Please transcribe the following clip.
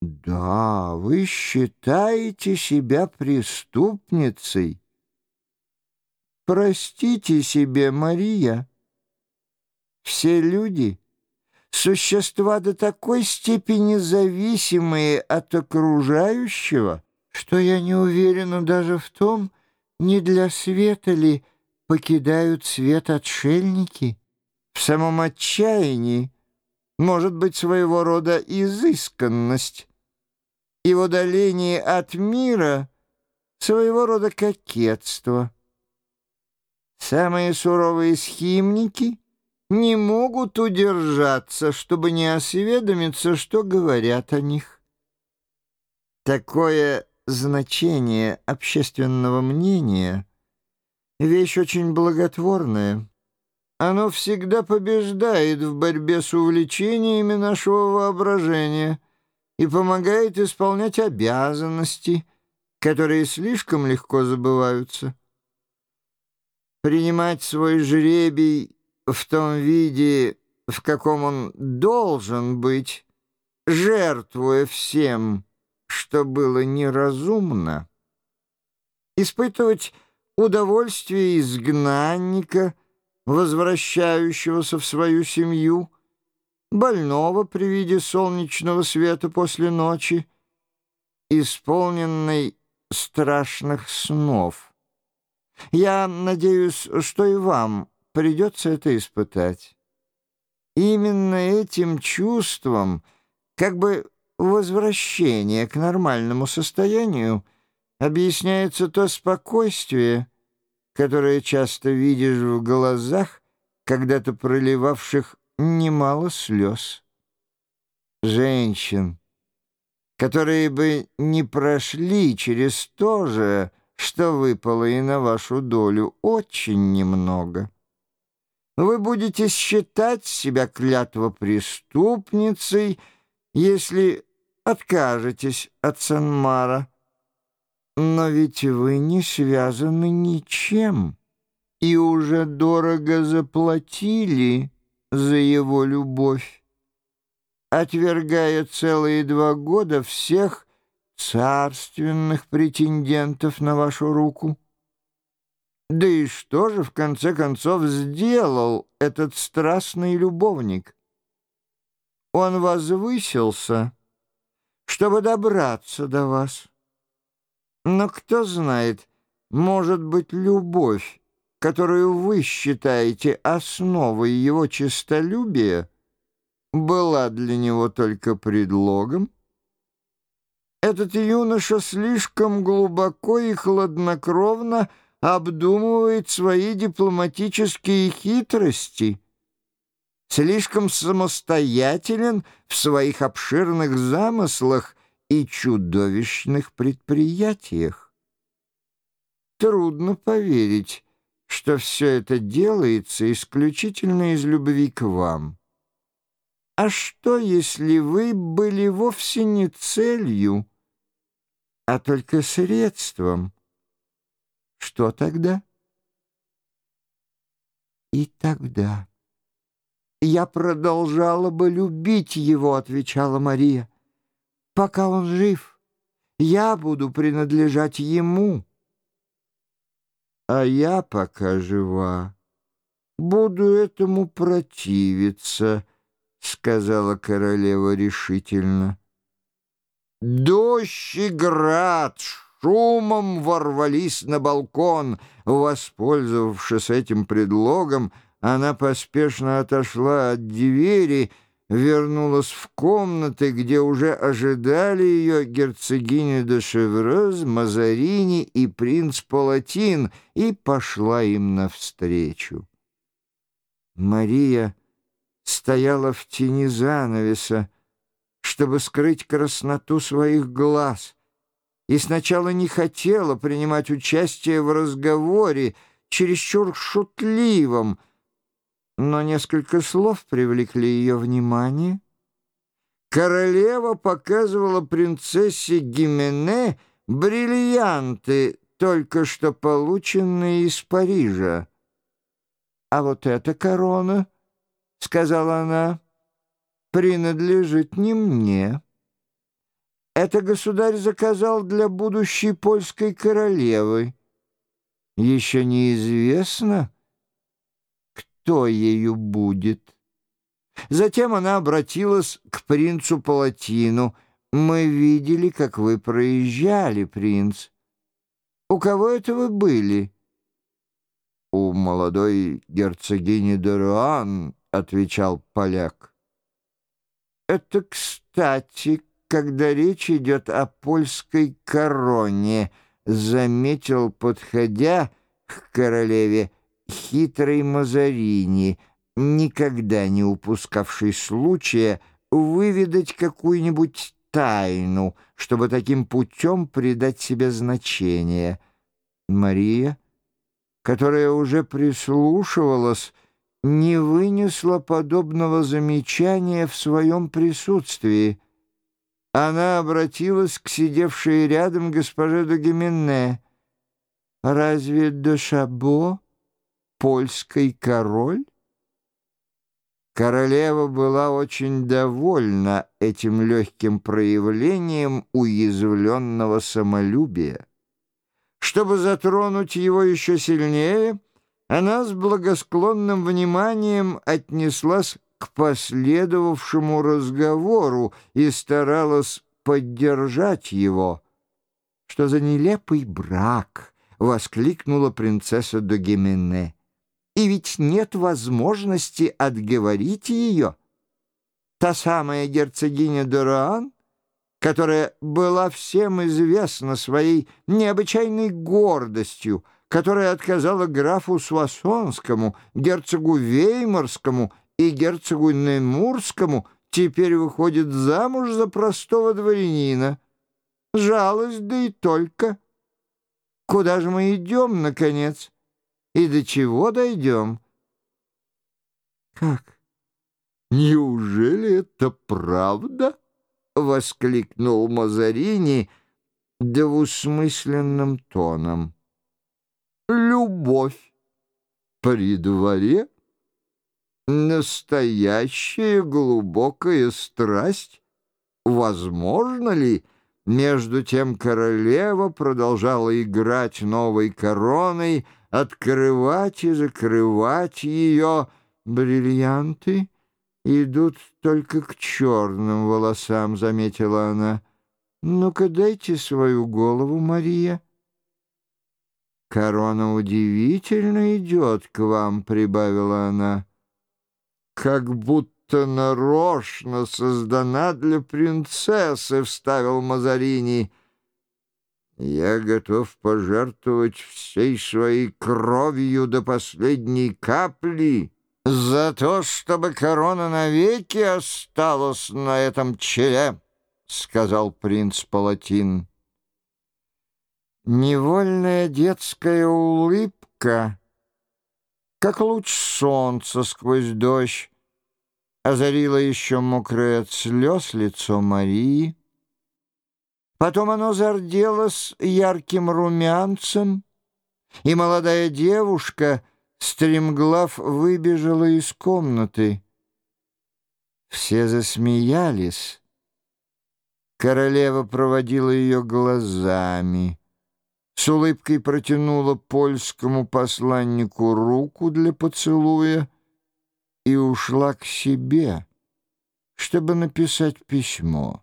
Да, вы считаете себя преступницей. Простите себе, Мария. Все люди — существа до такой степени зависимые от окружающего, что я не уверена даже в том, не для света ли покидают свет отшельники. В самом отчаянии может быть своего рода изысканность и в удалении от мира своего рода кокетство. Самые суровые схимники не могут удержаться, чтобы не осведомиться, что говорят о них. Такое значение общественного мнения — вещь очень благотворная. Оно всегда побеждает в борьбе с увлечениями нашего воображения — и помогает исполнять обязанности, которые слишком легко забываются. Принимать свой жребий в том виде, в каком он должен быть, жертвуя всем, что было неразумно. Испытывать удовольствие изгнанника, возвращающегося в свою семью — больного при виде солнечного света после ночи, исполненной страшных снов. Я надеюсь, что и вам придется это испытать. Именно этим чувством, как бы возвращение к нормальному состоянию, объясняется то спокойствие, которое часто видишь в глазах, когда-то проливавших немало слез. Женщин, которые бы не прошли через то же, что выпало и на вашу долю, очень немного. Вы будете считать себя клятво преступницей, если откажетесь от Санмара. Но ведь вы не связаны ничем и уже дорого заплатили за его любовь, отвергая целые два года всех царственных претендентов на вашу руку. Да и что же, в конце концов, сделал этот страстный любовник? Он возвысился, чтобы добраться до вас. Но кто знает, может быть, любовь которую вы считаете основой его честолюбия, была для него только предлогом? Этот юноша слишком глубоко и хладнокровно обдумывает свои дипломатические хитрости, слишком самостоятелен в своих обширных замыслах и чудовищных предприятиях. Трудно поверить, что все это делается исключительно из любви к вам. А что, если вы были вовсе не целью, а только средством? Что тогда? И тогда я продолжала бы любить его, отвечала Мария. Пока он жив, я буду принадлежать ему а я пока жива. Буду этому противиться, — сказала королева решительно. Дождь и град шумом ворвались на балкон. Воспользовавшись этим предлогом, она поспешно отошла от двери, — вернулась в комнаты, где уже ожидали ее герцогиня де Шеврез, Мазарини и принц Палатин, и пошла им навстречу. Мария стояла в тени занавеса, чтобы скрыть красноту своих глаз, и сначала не хотела принимать участие в разговоре, чересчур шутливом, но несколько слов привлекли ее внимание. Королева показывала принцессе Гимене бриллианты, только что полученные из Парижа. «А вот эта корона, — сказала она, — принадлежит не мне. Это государь заказал для будущей польской королевы. Еще неизвестно, кто ею будет. Затем она обратилась к принцу Палатину. «Мы видели, как вы проезжали, принц. У кого это вы были?» «У молодой герцогини Деруан», — отвечал поляк. «Это кстати, когда речь идет о польской короне», — заметил, подходя к королеве, хитрый Мазарини, никогда не упускавший случая выведать какую-нибудь тайну, чтобы таким путем придать себе значение. Мария, которая уже прислушивалась, не вынесла подобного замечания в своем присутствии. Она обратилась к сидевшей рядом госпоже Дагеменне. «Разве де Шабо польский король?» Королева была очень довольна этим легким проявлением уязвленного самолюбия. Чтобы затронуть его еще сильнее, она с благосклонным вниманием отнеслась к последовавшему разговору и старалась поддержать его. «Что за нелепый брак!» — воскликнула принцесса Догемене. «И ведь нет возможности отговорить ее. Та самая герцогиня Дураан, которая была всем известна своей необычайной гордостью, которая отказала графу Свасонскому, герцогу Веймарскому и герцогу Немурскому теперь выходит замуж за простого дворянина. Жалость, да и только. Куда же мы идем, наконец? И до чего дойдем? Как? Неужели это правда? — воскликнул Мазарини двусмысленным тоном. «Любовь при дворе?» Настоящая глубокая страсть? Возможно ли? Между тем королева продолжала играть новой короной, открывать и закрывать ее. Бриллианты идут только к черным волосам, заметила она. Ну-ка дайте свою голову, Мария. Корона удивительно идет к вам, прибавила она как будто нарочно создана для принцессы», — вставил Мазарини. «Я готов пожертвовать всей своей кровью до последней капли за то, чтобы корона навеки осталась на этом челе», — сказал принц Палатин. Невольная детская улыбка, как луч солнца сквозь дождь, озарило еще мокрое от слез лицо Марии. Потом оно зарделось ярким румянцем, и молодая девушка, стремглав, выбежала из комнаты. Все засмеялись. Королева проводила ее глазами, с улыбкой протянула польскому посланнику руку для поцелуя — и ушла к себе, чтобы написать письмо.